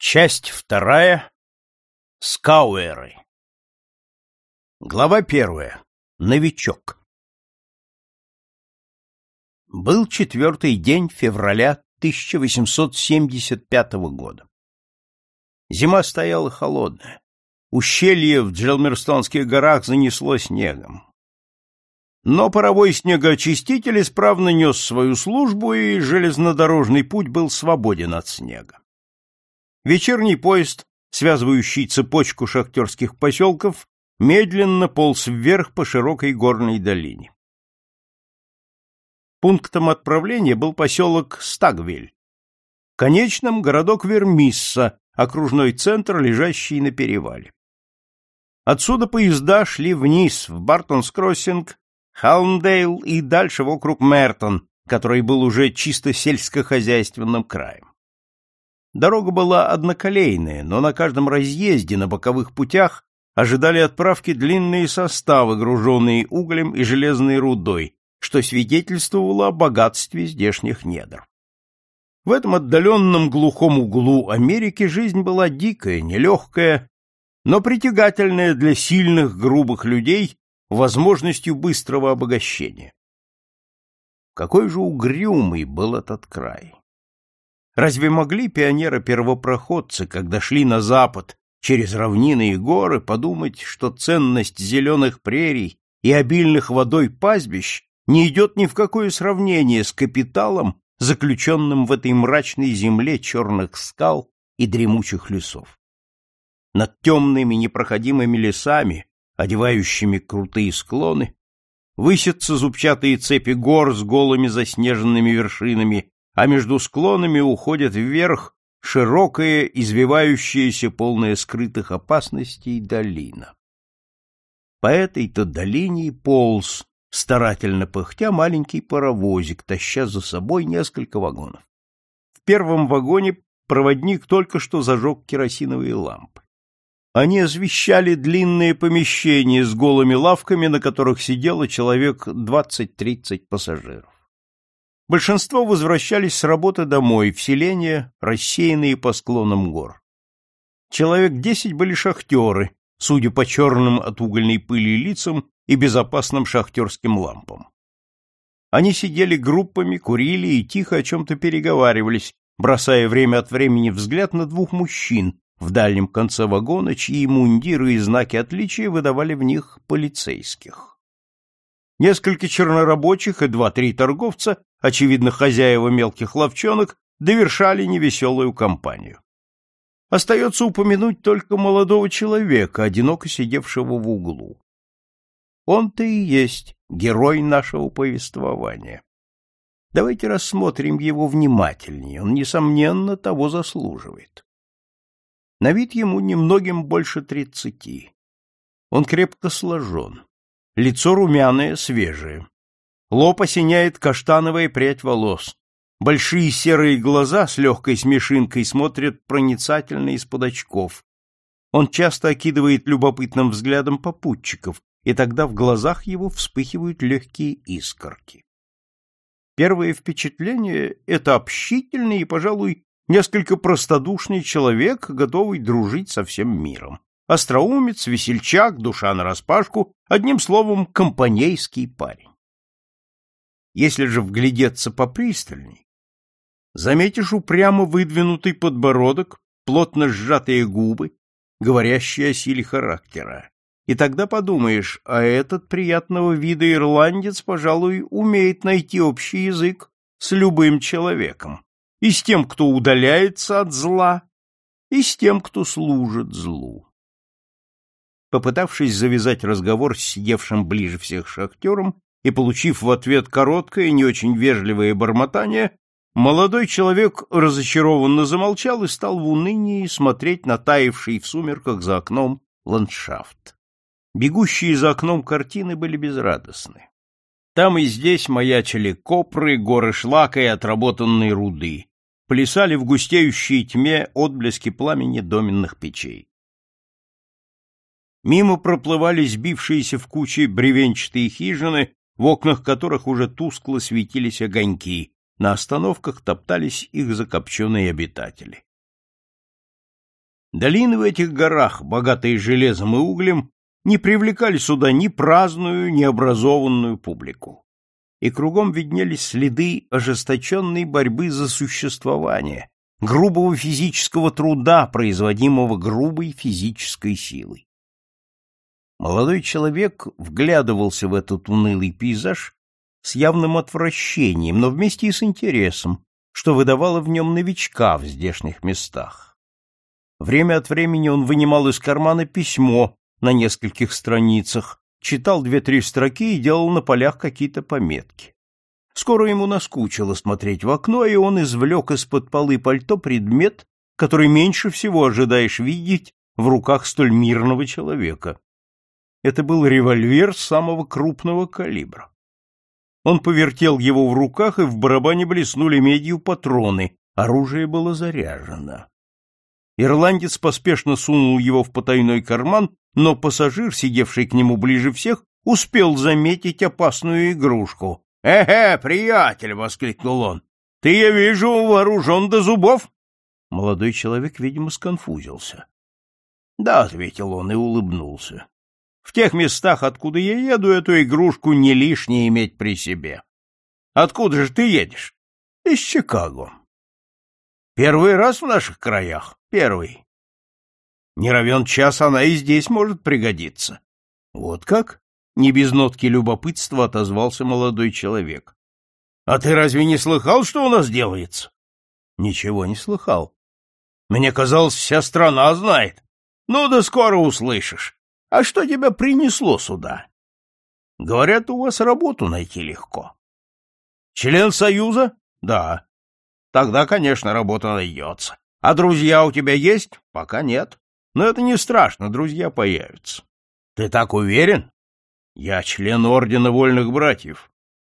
Часть вторая. Скауэры. Глава первая. Новичок. Был четвертый день февраля 1875 года. Зима стояла холодная. Ущелье в Джилмерстонских горах занесло снегом. Но паровой снегоочиститель исправно нес свою службу, и железнодорожный путь был свободен от снега. Вечерний поезд, связывающий цепочку шахтерских поселков, медленно полз вверх по широкой горной долине. Пунктом отправления был поселок Стагвиль. Конечным — городок Вермисса, окружной центр, лежащий на перевале. Отсюда поезда шли вниз, в Бартонс-Кроссинг, Халмдейл и дальше в округ Мертон, который был уже чисто сельскохозяйственным краем. Дорога была одноколейная, но на каждом разъезде на боковых путях ожидали отправки длинные составы, груженные углем и железной рудой, что свидетельствовало о богатстве здешних недр. В этом отдаленном глухом углу Америки жизнь была дикая, нелегкая, но притягательная для сильных, грубых людей возможностью быстрого обогащения. Какой же угрюмый был этот край! Разве могли пионеры-первопроходцы, когда шли на запад через равнины и горы, подумать, что ценность зеленых прерий и обильных водой пастбищ не идет ни в какое сравнение с капиталом, заключенным в этой мрачной земле черных скал и дремучих лесов? Над темными непроходимыми лесами, одевающими крутые склоны, высятся зубчатые цепи гор с голыми заснеженными вершинами а между склонами уходит вверх широкая, извивающаяся, полная скрытых опасностей долина. По этой-то долине полз, старательно пыхтя, маленький паровозик, таща за собой несколько вагонов. В первом вагоне проводник только что зажег керосиновые лампы. Они освещали длинные помещения с голыми лавками, на которых сидело человек двадцать-тридцать пассажиров. Большинство возвращались с работы домой, в селения, рассеянные по склонам гор. Человек десять были шахтеры, судя по черным от угольной пыли лицам и безопасным шахтерским лампам. Они сидели группами, курили и тихо о чем-то переговаривались, бросая время от времени взгляд на двух мужчин в дальнем конце вагона, чьи мундиры и знаки отличия выдавали в них полицейских. Несколько чернорабочих и два-три торговца очевидно, хозяева мелких ловчонок, довершали невеселую компанию. Остается упомянуть только молодого человека, одиноко сидевшего в углу. Он-то и есть герой нашего повествования. Давайте рассмотрим его внимательнее, он, несомненно, того заслуживает. На вид ему немногим больше тридцати. Он крепко сложен, лицо румяное, свежее. Лоб осеняет каштановая прядь волос. Большие серые глаза с легкой смешинкой смотрят проницательно из-под очков. Он часто окидывает любопытным взглядом попутчиков, и тогда в глазах его вспыхивают легкие искорки. Первое впечатление — это общительный и, пожалуй, несколько простодушный человек, готовый дружить со всем миром. Остроумец, весельчак, душа нараспашку, одним словом, компанейский парень. Если же вглядеться попристальней, заметишь упрямо выдвинутый подбородок, плотно сжатые губы, говорящие о силе характера. И тогда подумаешь, а этот приятного вида ирландец, пожалуй, умеет найти общий язык с любым человеком, и с тем, кто удаляется от зла, и с тем, кто служит злу. Попытавшись завязать разговор с сидевшим ближе всех шахтером, и, получив в ответ короткое, не очень вежливое бормотание, молодой человек разочарованно замолчал и стал в унынии смотреть на таявший в сумерках за окном ландшафт. Бегущие за окном картины были безрадостны. Там и здесь маячили копры, горы шлака и отработанные руды, плясали в густеющей тьме отблески пламени доменных печей. Мимо проплывали сбившиеся в кучи бревенчатые хижины в окнах которых уже тускло светились огоньки, на остановках топтались их закопченные обитатели. Долины в этих горах, богатые железом и углем, не привлекали сюда ни праздную, ни образованную публику. И кругом виднелись следы ожесточенной борьбы за существование, грубого физического труда, производимого грубой физической силой. Молодой человек вглядывался в этот унылый пейзаж с явным отвращением, но вместе и с интересом, что выдавало в нем новичка в здешних местах. Время от времени он вынимал из кармана письмо на нескольких страницах, читал две-три строки и делал на полях какие-то пометки. Скоро ему наскучило смотреть в окно, и он извлек из-под полы пальто предмет, который меньше всего ожидаешь видеть в руках столь мирного человека. Это был револьвер самого крупного калибра. Он повертел его в руках, и в барабане блеснули медью патроны. Оружие было заряжено. Ирландец поспешно сунул его в потайной карман, но пассажир, сидевший к нему ближе всех, успел заметить опасную игрушку. «Э-э, приятель!» — воскликнул он. «Ты, я вижу, вооружен до зубов!» Молодой человек, видимо, сконфузился. «Да», — ответил он и улыбнулся. В тех местах, откуда я еду, эту игрушку не лишне иметь при себе. Откуда же ты едешь? Из Чикаго. Первый раз в наших краях? Первый. Не равен час она и здесь может пригодиться. Вот как? Не без нотки любопытства отозвался молодой человек. А ты разве не слыхал, что у нас делается? Ничего не слыхал. Мне казалось, вся страна знает. Ну да скоро услышишь. А что тебя принесло сюда? Говорят, у вас работу найти легко. Член Союза? Да. Тогда, конечно, работа найдется. А друзья у тебя есть? Пока нет. Но это не страшно, друзья появятся. Ты так уверен? Я член Ордена Вольных Братьев.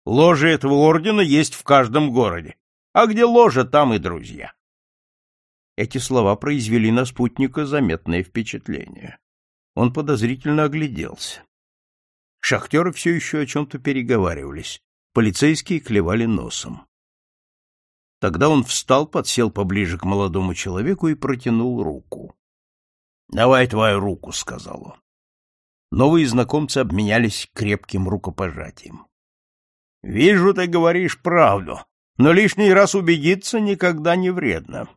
Ложи этого ордена есть в каждом городе. А где ложа, там и друзья. Эти слова произвели на спутника заметное впечатление. Он подозрительно огляделся. Шахтеры все еще о чем-то переговаривались. Полицейские клевали носом. Тогда он встал, подсел поближе к молодому человеку и протянул руку. — Давай твою руку, — сказал он. Новые знакомцы обменялись крепким рукопожатием. — Вижу, ты говоришь правду, но лишний раз убедиться никогда не вредно.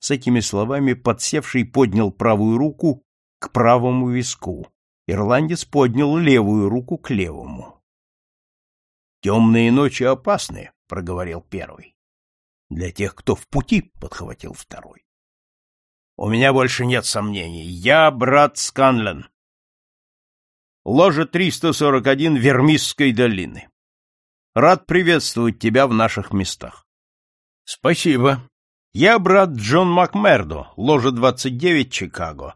С этими словами подсевший поднял правую руку к правому виску. Ирландец поднял левую руку к левому. «Темные ночи опасны», — проговорил первый. «Для тех, кто в пути», — подхватил второй. «У меня больше нет сомнений. Я брат Сканлен. Ложа 341 Вермисской долины. Рад приветствовать тебя в наших местах». «Спасибо. Я брат Джон Макмердо, ложа 29, Чикаго.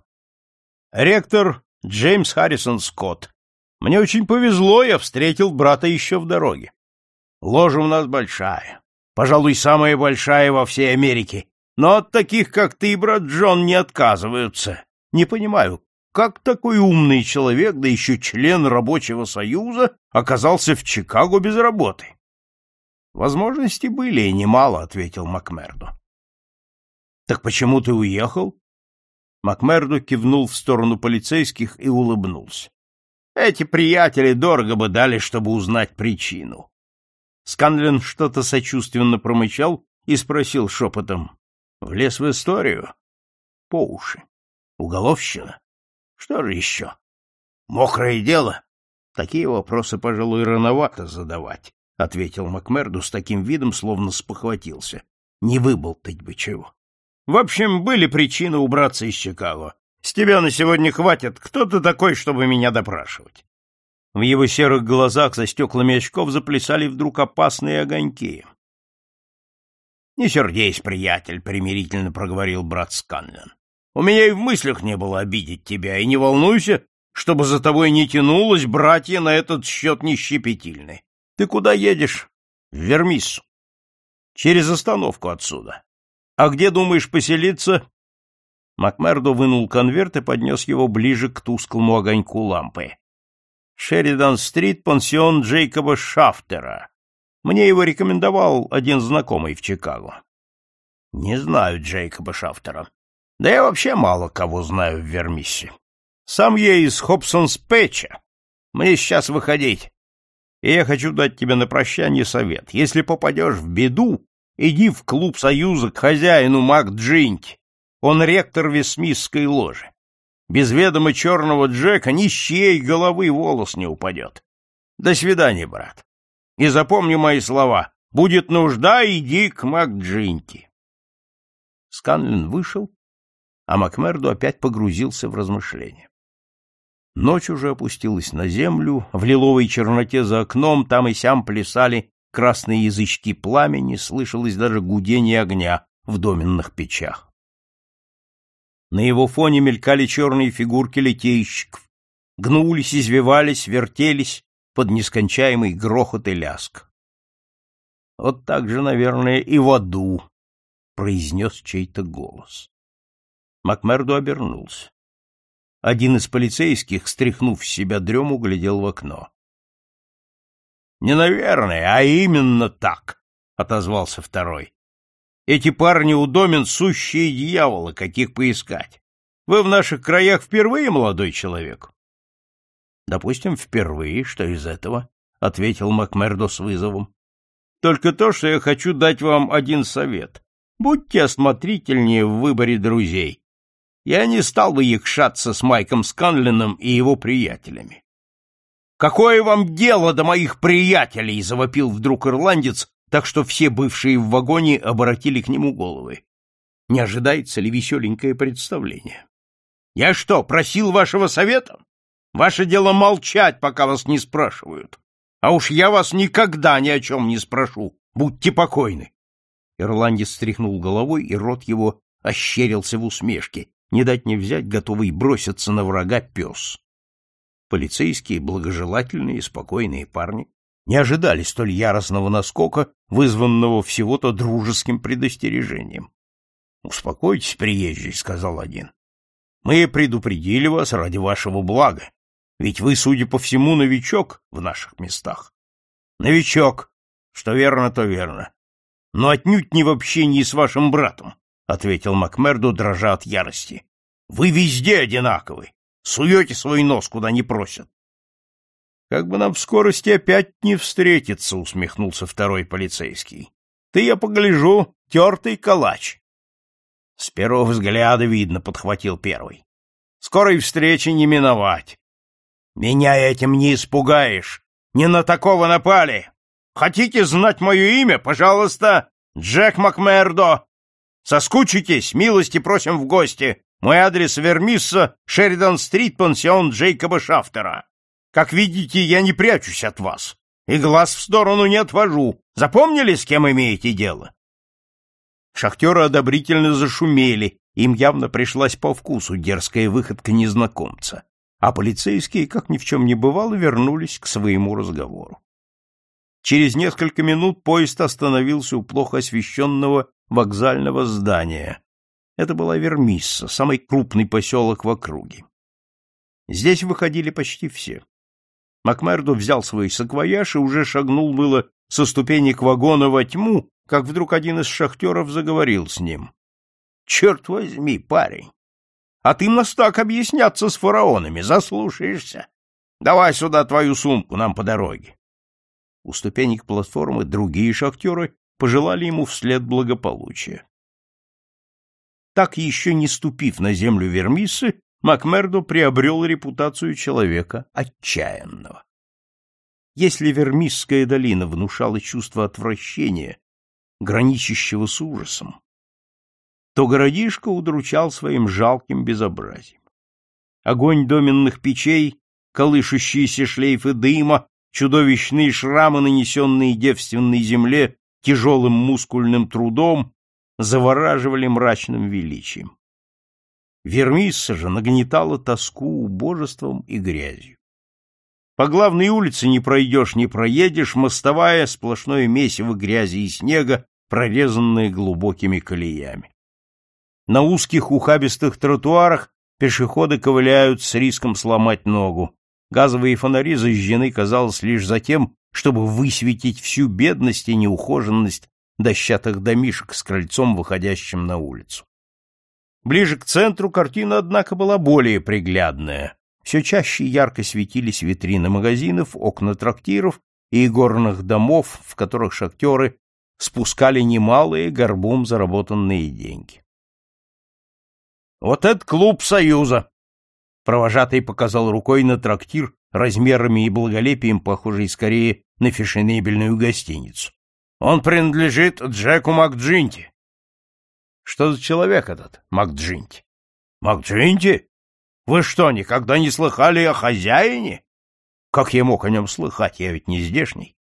Ректор Джеймс Харрисон Скотт. Мне очень повезло, я встретил брата еще в дороге. Ложа у нас большая, пожалуй, самая большая во всей Америке, но от таких, как ты, брат Джон, не отказываются. Не понимаю, как такой умный человек, да еще член рабочего союза, оказался в Чикаго без работы? Возможности были и немало, ответил Макмердо. Так почему ты уехал? Макмердо кивнул в сторону полицейских и улыбнулся. Эти приятели дорого бы дали, чтобы узнать причину. Сканлин что-то сочувственно промычал и спросил шепотом. — Влез в историю? — По уши. — Уголовщина? — Что же еще? — Мокрое дело? — Такие вопросы, пожалуй, рановато задавать, — ответил Макмерду с таким видом, словно спохватился. — Не выболтать бы чего. В общем, были причины убраться из Чикаго. С тебя на сегодня хватит. Кто ты такой, чтобы меня допрашивать? В его серых глазах за стеклами очков заплясали вдруг опасные огоньки. — Не сердись, приятель, — примирительно проговорил брат Сканлен. — У меня и в мыслях не было обидеть тебя, и не волнуйся, чтобы за тобой не тянулось братья на этот счет нещепетильны. Ты куда едешь? — В Вермиссу. — Через остановку отсюда. А где думаешь поселиться? Макмердо вынул конверт и поднес его ближе к тусклому огоньку лампы. Шеридан-стрит, пансион Джейкоба Шафтера. Мне его рекомендовал один знакомый в Чикаго. Не знаю Джейкоба Шафтера. Да я вообще мало кого знаю в Вермисе. Сам я из Хобсонс-Пэтча. Мне сейчас выходить. И я хочу дать тебе на прощание совет. Если попадешь в беду, иди в клуб Союза к хозяину Мак Джинки. Он ректор Весмисской ложи. Без ведома черного Джека ни с чьей головы волос не упадет. До свидания, брат. И запомни мои слова. Будет нужда, иди к МакДжинти. Сканлин вышел, а Макмерду опять погрузился в размышления. Ночь уже опустилась на землю, в лиловой черноте за окном там и сям плясали красные язычки пламени, слышалось даже гудение огня в доменных печах. На его фоне мелькали черные фигурки литейщиков, гнулись, извивались, вертелись под нескончаемый грохот и ляск. Вот так же, наверное, и в аду, — произнес чей-то голос. Макмерду обернулся. Один из полицейских, стряхнув с себя дрему, глядел в окно. — Не наверное, а именно так, — отозвался второй. — Эти парни у домен сущие дьяволы, каких поискать. Вы в наших краях впервые, молодой человек? — Допустим, впервые, что из этого, — ответил Макмердо с вызовом. — Только то, что я хочу дать вам один совет. Будьте осмотрительнее в выборе друзей. Я не стал бы якшаться с Майком Сканлином и его приятелями. «Какое вам дело до моих приятелей?» — завопил вдруг ирландец, так что все бывшие в вагоне обратили к нему головы. Не ожидается ли веселенькое представление? «Я что, просил вашего совета? Ваше дело молчать, пока вас не спрашивают. А уж я вас никогда ни о чем не спрошу. Будьте покойны. Ирландец стряхнул головой, и рот его ощерился в усмешке, не дать не взять, готовый броситься на врага пес. Полицейские, благожелательные, спокойные парни не ожидали столь яростного наскока, вызванного всего-то дружеским предостережением. — Успокойтесь, приезжий, — сказал один. — Мы предупредили вас ради вашего блага, ведь вы, судя по всему, новичок в наших местах. — Новичок. Что верно, то верно но отнюдь не в общении с вашим братом, — ответил Макмерду, дрожа от ярости. — Вы везде одинаковы, суете свой нос, куда не просят. — Как бы нам в скорости опять не встретиться, — усмехнулся второй полицейский. — Ты, я погляжу, тертый калач. — С первого взгляда видно, — подхватил первый. — Скорой встречи не миновать. — Меня этим не испугаешь. Не на такого напали. Хотите знать мое имя? Пожалуйста, Джек Макмердо. Соскучитесь, милости просим в гости. Мой адрес Вермисса, Шеридан-стрит, пансион Джейкоба Шафтера. Как видите, я не прячусь от вас и глаз в сторону не отвожу. Запомнили, с кем имеете дело? Шахтеры одобрительно зашумели, им явно пришлась по вкусу дерзкая выходка незнакомца, а полицейские, как ни в чем не бывало, вернулись к своему разговору. Через несколько минут поезд остановился у плохо освещенного вокзального здания. Это была Вермисса, самый крупный поселок в округе. Здесь выходили почти все. Макмердо взял свой саквояж и уже шагнул было со ступенек вагона во тьму, как вдруг один из шахтеров заговорил с ним. — Черт возьми, парень! А ты нас так объясняться с фараонами, заслушаешься. Давай сюда твою сумку, нам по дороге. У ступенек платформы другие шахтеры пожелали ему вслед благополучия. Так, еще не ступив на землю Вермисы, Макмердо приобрел репутацию человека отчаянного. Если Вермисская долина внушала чувство отвращения, граничащего с ужасом, то городишко удручал своим жалким безобразием. Огонь доменных печей, колышущиеся шлейфы дыма чудовищные шрамы, нанесенные девственной земле тяжелым мускульным трудом, завораживали мрачным величием. Вермисса же нагнетала тоску убожеством и грязью. По главной улице не пройдешь, не проедешь, мостовая сплошное месиво грязи и снега, прорезанное глубокими колеями. На узких ухабистых тротуарах пешеходы ковыляют с риском сломать ногу. Газовые фонари зажжены, казалось, лишь за тем, чтобы высветить всю бедность и неухоженность дощатых домишек с крыльцом, выходящим на улицу. Ближе к центру картина, однако, была более приглядная. Все чаще ярко светились витрины магазинов, окна трактиров и горных домов, в которых шахтеры спускали немалые горбом заработанные деньги. «Вот это клуб Союза!» Провожатый показал рукой на трактир, размерами и благолепием похожий скорее на фешенебельную гостиницу. «Он принадлежит Джеку МакДжинти». «Что за человек этот, МакДжинти?» «МакДжинти? Вы что, никогда не слыхали о хозяине?» «Как я мог о нем слыхать? Я ведь не здешний».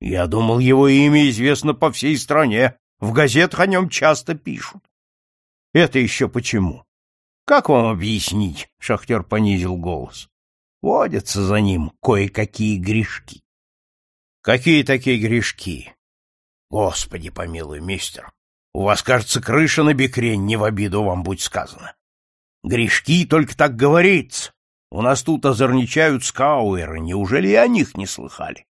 «Я думал, его имя известно по всей стране. В газетах о нем часто пишут». «Это еще почему?» Как вам объяснить? Шахтер понизил голос. Водятся за ним кое-какие грешки. Какие такие грешки? Господи помилуй, мистер. У вас, кажется, крыша на бекрень, не в обиду вам будь сказано. Грешки только так говорится. У нас тут озорничают скауэры, неужели и о них не слыхали?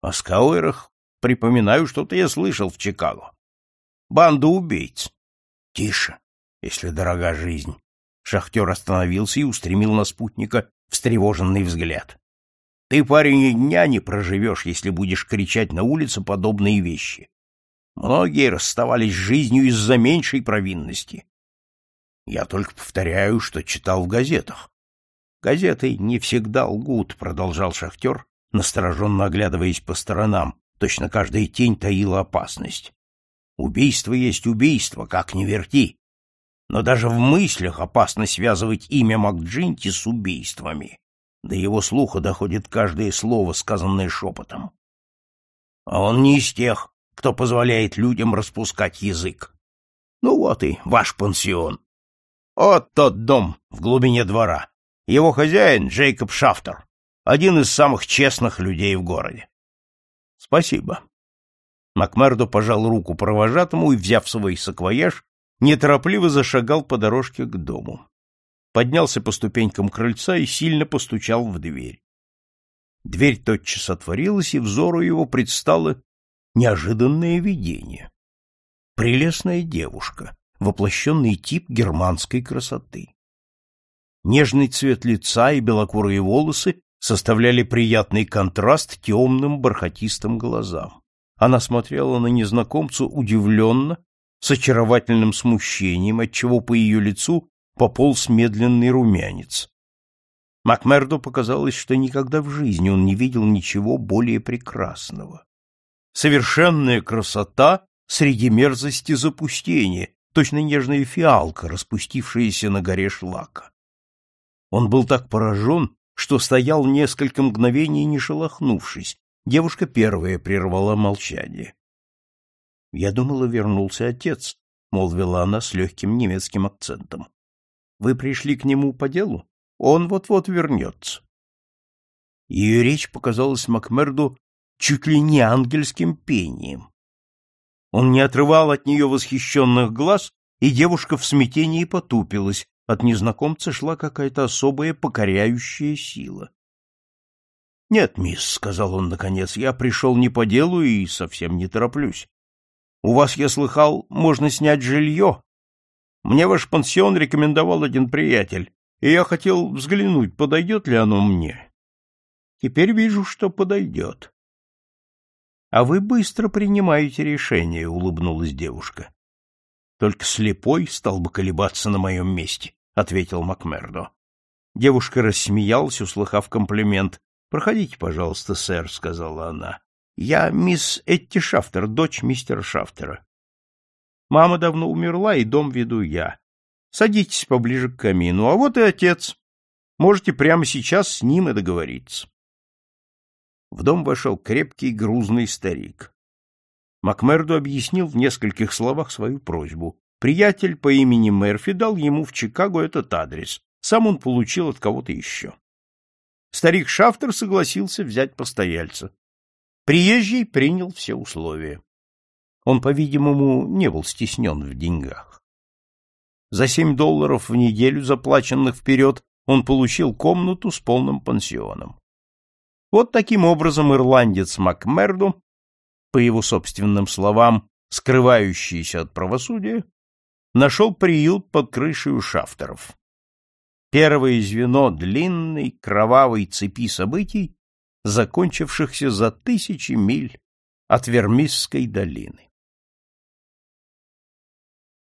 О скауэрах, припоминаю, что-то я слышал в Чикаго. Банда убийц. Тише, если дорога жизнь. Шахтер остановился и устремил на спутника встревоженный взгляд. Ты, парень, и дня не проживешь, если будешь кричать на улице подобные вещи. Многие расставались с жизнью из-за меньшей провинности. Я только повторяю, что читал в газетах. Газеты не всегда лгут, продолжал шахтер, настороженно оглядываясь по сторонам. Точно каждая тень таила опасность. Убийство есть убийство, как ни верти но даже в мыслях опасно связывать имя Макджинти с убийствами. До его слуха доходит каждое слово, сказанное шепотом. А он не из тех, кто позволяет людям распускать язык. Ну вот и ваш пансион. Вот тот дом в глубине двора. Его хозяин Джейкоб Шафтер, один из самых честных людей в городе. Спасибо. Макмердо пожал руку провожатому и, взяв свой саквояж, неторопливо зашагал по дорожке к дому. Поднялся по ступенькам крыльца и сильно постучал в дверь. Дверь тотчас отворилась, и взору его предстало неожиданное видение. Прелестная девушка, воплощенный тип германской красоты. Нежный цвет лица и белокурые волосы составляли приятный контраст темным бархатистым глазам. Она смотрела на незнакомцу удивленно с очаровательным смущением, отчего по ее лицу пополз медленный румянец. Макмерду показалось, что никогда в жизни он не видел ничего более прекрасного. Совершенная красота среди мерзости запустения, точно нежная фиалка, распустившаяся на горе шлака. Он был так поражен, что стоял несколько мгновений, не шелохнувшись. Девушка первая прервала молчание. — Я думала, вернулся отец, — молвила она с легким немецким акцентом. — Вы пришли к нему по делу? Он вот-вот вернется. Ее речь показалась Макмерду чуть ли не ангельским пением. Он не отрывал от нее восхищенных глаз, и девушка в смятении потупилась. От незнакомца шла какая-то особая покоряющая сила. — Нет, мисс, — сказал он наконец, — я пришел не по делу и совсем не тороплюсь. У вас, я слыхал, можно снять жилье. Мне ваш пансион рекомендовал один приятель, и я хотел взглянуть, подойдет ли оно мне. Теперь вижу, что подойдет. — А вы быстро принимаете решение, — улыбнулась девушка. — Только слепой стал бы колебаться на моем месте, — ответил Макмердо. Девушка рассмеялась, услыхав комплимент. — Проходите, пожалуйста, сэр, — сказала она. Я мисс Этти Шафтер, дочь мистера Шафтера. Мама давно умерла, и дом веду я. Садитесь поближе к камину. А вот и отец. Можете прямо сейчас с ним и договориться. В дом вошел крепкий грузный старик. Макмерду объяснил в нескольких словах свою просьбу. Приятель по имени Мерфи дал ему в Чикаго этот адрес. Сам он получил от кого-то еще. Старик Шафтер согласился взять постояльца. Приезжий принял все условия. Он, по-видимому, не был стеснен в деньгах. За семь долларов в неделю, заплаченных вперед, он получил комнату с полным пансионом. Вот таким образом ирландец Макмерду, по его собственным словам, скрывающийся от правосудия, нашел приют под крышей у шафтеров. Первое звено длинной кровавой цепи событий, закончившихся за тысячи миль от Вермисской долины.